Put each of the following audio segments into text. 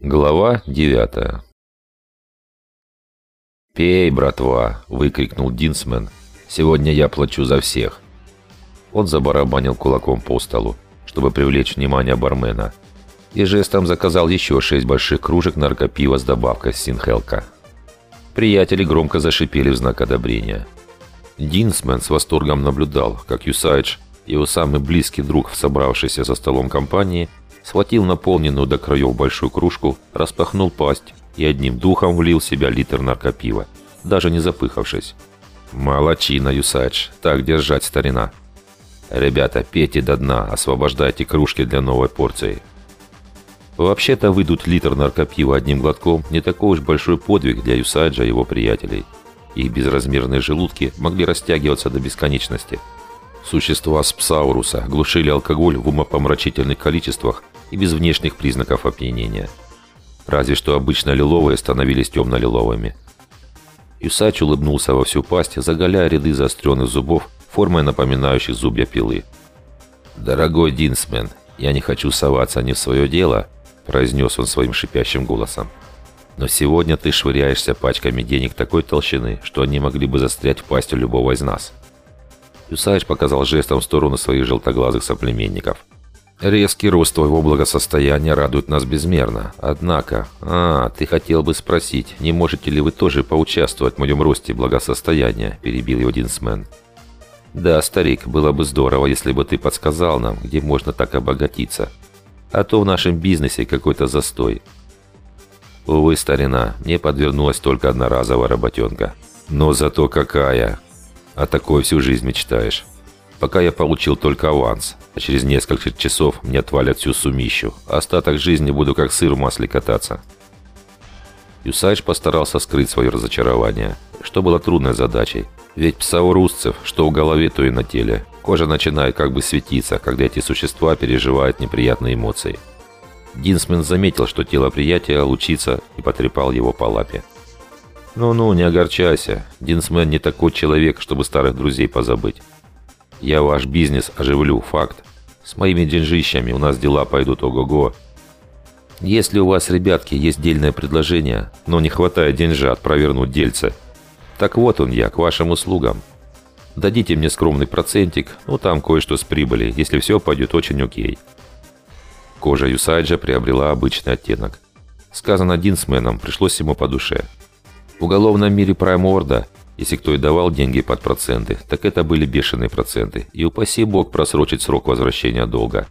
Глава девятая «Пей, братва!» – выкрикнул Динсмен. «Сегодня я плачу за всех!» Он забарабанил кулаком по столу, чтобы привлечь внимание бармена, и жестом заказал еще шесть больших кружек наркопива с добавкой синхелка. Приятели громко зашипели в знак одобрения. Динсмен с восторгом наблюдал, как Юсайдж, его самый близкий друг в собравшейся за столом компании, схватил наполненную до краев большую кружку, распахнул пасть и одним духом влил в себя литр наркопива, даже не запыхавшись. «Молодчина, Юсадж, так держать, старина!» «Ребята, пейте до дна, освобождайте кружки для новой порции!» Вообще-то выдуть литр наркопива одним глотком не такой уж большой подвиг для Юсаджа и его приятелей. Их безразмерные желудки могли растягиваться до бесконечности. Существа Спсауруса глушили алкоголь в умопомрачительных количествах и без внешних признаков опьянения. Разве что обычно лиловые становились темно-лиловыми. Юсач улыбнулся во всю пасть, заголяя ряды заостренных зубов, формой напоминающих зубья пилы. «Дорогой Динсмен, я не хочу соваться не в свое дело», произнес он своим шипящим голосом. «Но сегодня ты швыряешься пачками денег такой толщины, что они могли бы застрять в пасти любого из нас». Юсаич показал жестом в сторону своих желтоглазых соплеменников – Резкий рост твоего благосостояния радует нас безмерно. Однако, а, ты хотел бы спросить, не можете ли вы тоже поучаствовать в моем росте благосостояния?» – перебил его Динсмен. «Да, старик, было бы здорово, если бы ты подсказал нам, где можно так обогатиться. А то в нашем бизнесе какой-то застой». «Увы, старина, мне подвернулась только одноразовая работенка. Но зато какая! О такой всю жизнь мечтаешь». Пока я получил только аванс, а через несколько часов мне отвалят всю сумищу. Остаток жизни буду как сыр в масле кататься. Юсайш постарался скрыть свое разочарование, что было трудной задачей. Ведь псаурусцев, что в голове, то и на теле. Кожа начинает как бы светиться, когда эти существа переживают неприятные эмоции. Динсмен заметил, что тело приятеля лучится и потрепал его по лапе. «Ну-ну, не огорчайся. Динсмен не такой человек, чтобы старых друзей позабыть. Я ваш бизнес оживлю, факт. С моими деньжищами у нас дела пойдут ого-го. Если у вас, ребятки, есть дельное предложение, но не хватает деньжат провернуть дельце, так вот он я, к вашим услугам. Дадите мне скромный процентик, ну там кое-что с прибыли, если все пойдет очень окей. Кожа Юсайджа приобрела обычный оттенок. Сказано Динсменом, пришлось ему по душе. В уголовном мире Прайм Орда если кто и давал деньги под проценты, так это были бешеные проценты. И упаси бог просрочить срок возвращения долга.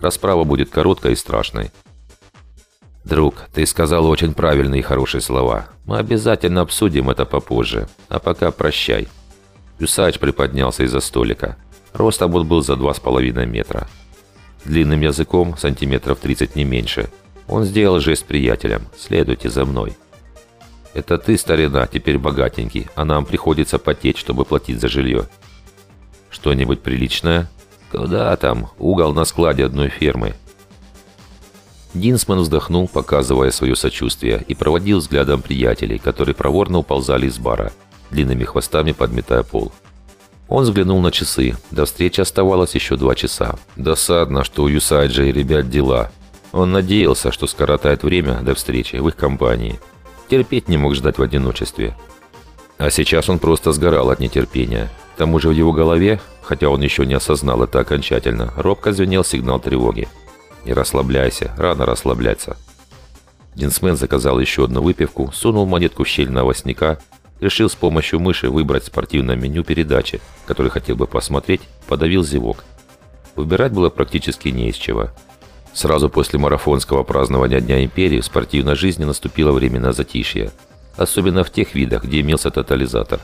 Расправа будет короткой и страшной. «Друг, ты сказал очень правильные и хорошие слова. Мы обязательно обсудим это попозже. А пока прощай». Юсач приподнялся из-за столика. Ростом он был за два с половиной метра. Длинным языком, сантиметров 30 не меньше. Он сделал жест приятелям. «Следуйте за мной». Это ты, старина, теперь богатенький, а нам приходится потеть, чтобы платить за жилье. Что-нибудь приличное? Куда там? Угол на складе одной фермы. Динсман вздохнул, показывая свое сочувствие, и проводил взглядом приятелей, которые проворно уползали из бара, длинными хвостами подметая пол. Он взглянул на часы. До встречи оставалось еще два часа. Досадно, что у Юсайджа и ребят дела. Он надеялся, что скоротает время до встречи в их компании – Терпеть не мог ждать в одиночестве. А сейчас он просто сгорал от нетерпения. К тому же в его голове, хотя он еще не осознал это окончательно, робко звенел сигнал тревоги. «Не расслабляйся, рано расслабляться». Динсмен заказал еще одну выпивку, сунул монетку в щель новостника, решил с помощью мыши выбрать спортивное меню передачи, который хотел бы посмотреть, подавил зевок. Выбирать было практически не из чего. Сразу после марафонского празднования Дня Империи в спортивной жизни наступило время на затишье. Особенно в тех видах, где имелся тотализатор.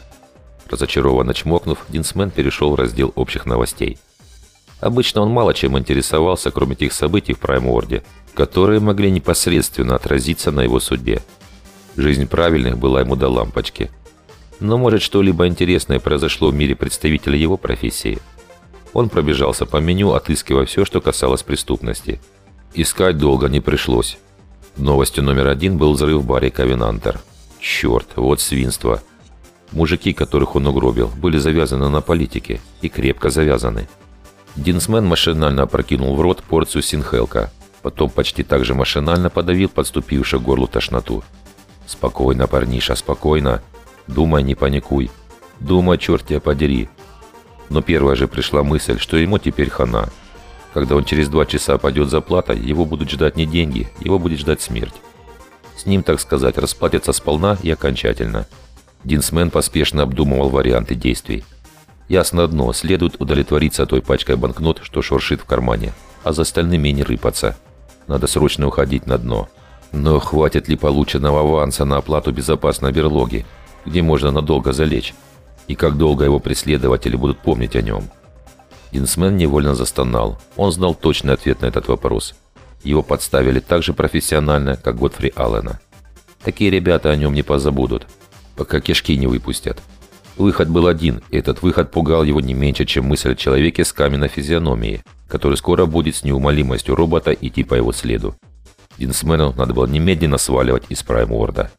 Разочарованно чмокнув, Динсмен перешел в раздел общих новостей. Обычно он мало чем интересовался, кроме тех событий в Прайм-Орде, которые могли непосредственно отразиться на его судьбе. Жизнь правильных была ему до лампочки. Но может что-либо интересное произошло в мире представителей его профессии. Он пробежался по меню, отыскивая все, что касалось преступности – Искать долго не пришлось. Новостью номер один был взрыв в баре «Ковенантер». Черт, вот свинство. Мужики, которых он угробил, были завязаны на политике. И крепко завязаны. Динсмен машинально опрокинул в рот порцию синхелка. Потом почти так же машинально подавил подступившую горлу тошноту. «Спокойно, парниша, спокойно. Думай, не паникуй. Думай, черт тебя подери». Но первая же пришла мысль, что ему теперь хана. Когда он через два часа пойдет за платой, его будут ждать не деньги, его будет ждать смерть. С ним, так сказать, расплатятся сполна и окончательно. Динсмен поспешно обдумывал варианты действий. Ясно одно, следует удовлетвориться той пачкой банкнот, что шуршит в кармане, а за остальными не рыпаться. Надо срочно уходить на дно. Но хватит ли полученного аванса на оплату безопасной берлоги, где можно надолго залечь? И как долго его преследователи будут помнить о нем? Динсмен невольно застонал. Он знал точный ответ на этот вопрос. Его подставили так же профессионально, как Готфри Аллена. Такие ребята о нем не позабудут, пока кишки не выпустят. Выход был один, и этот выход пугал его не меньше, чем мысль о человеке с каменной физиономией, который скоро будет с неумолимостью робота идти по его следу. Динсмену надо было немедленно сваливать из Прайм-Орда.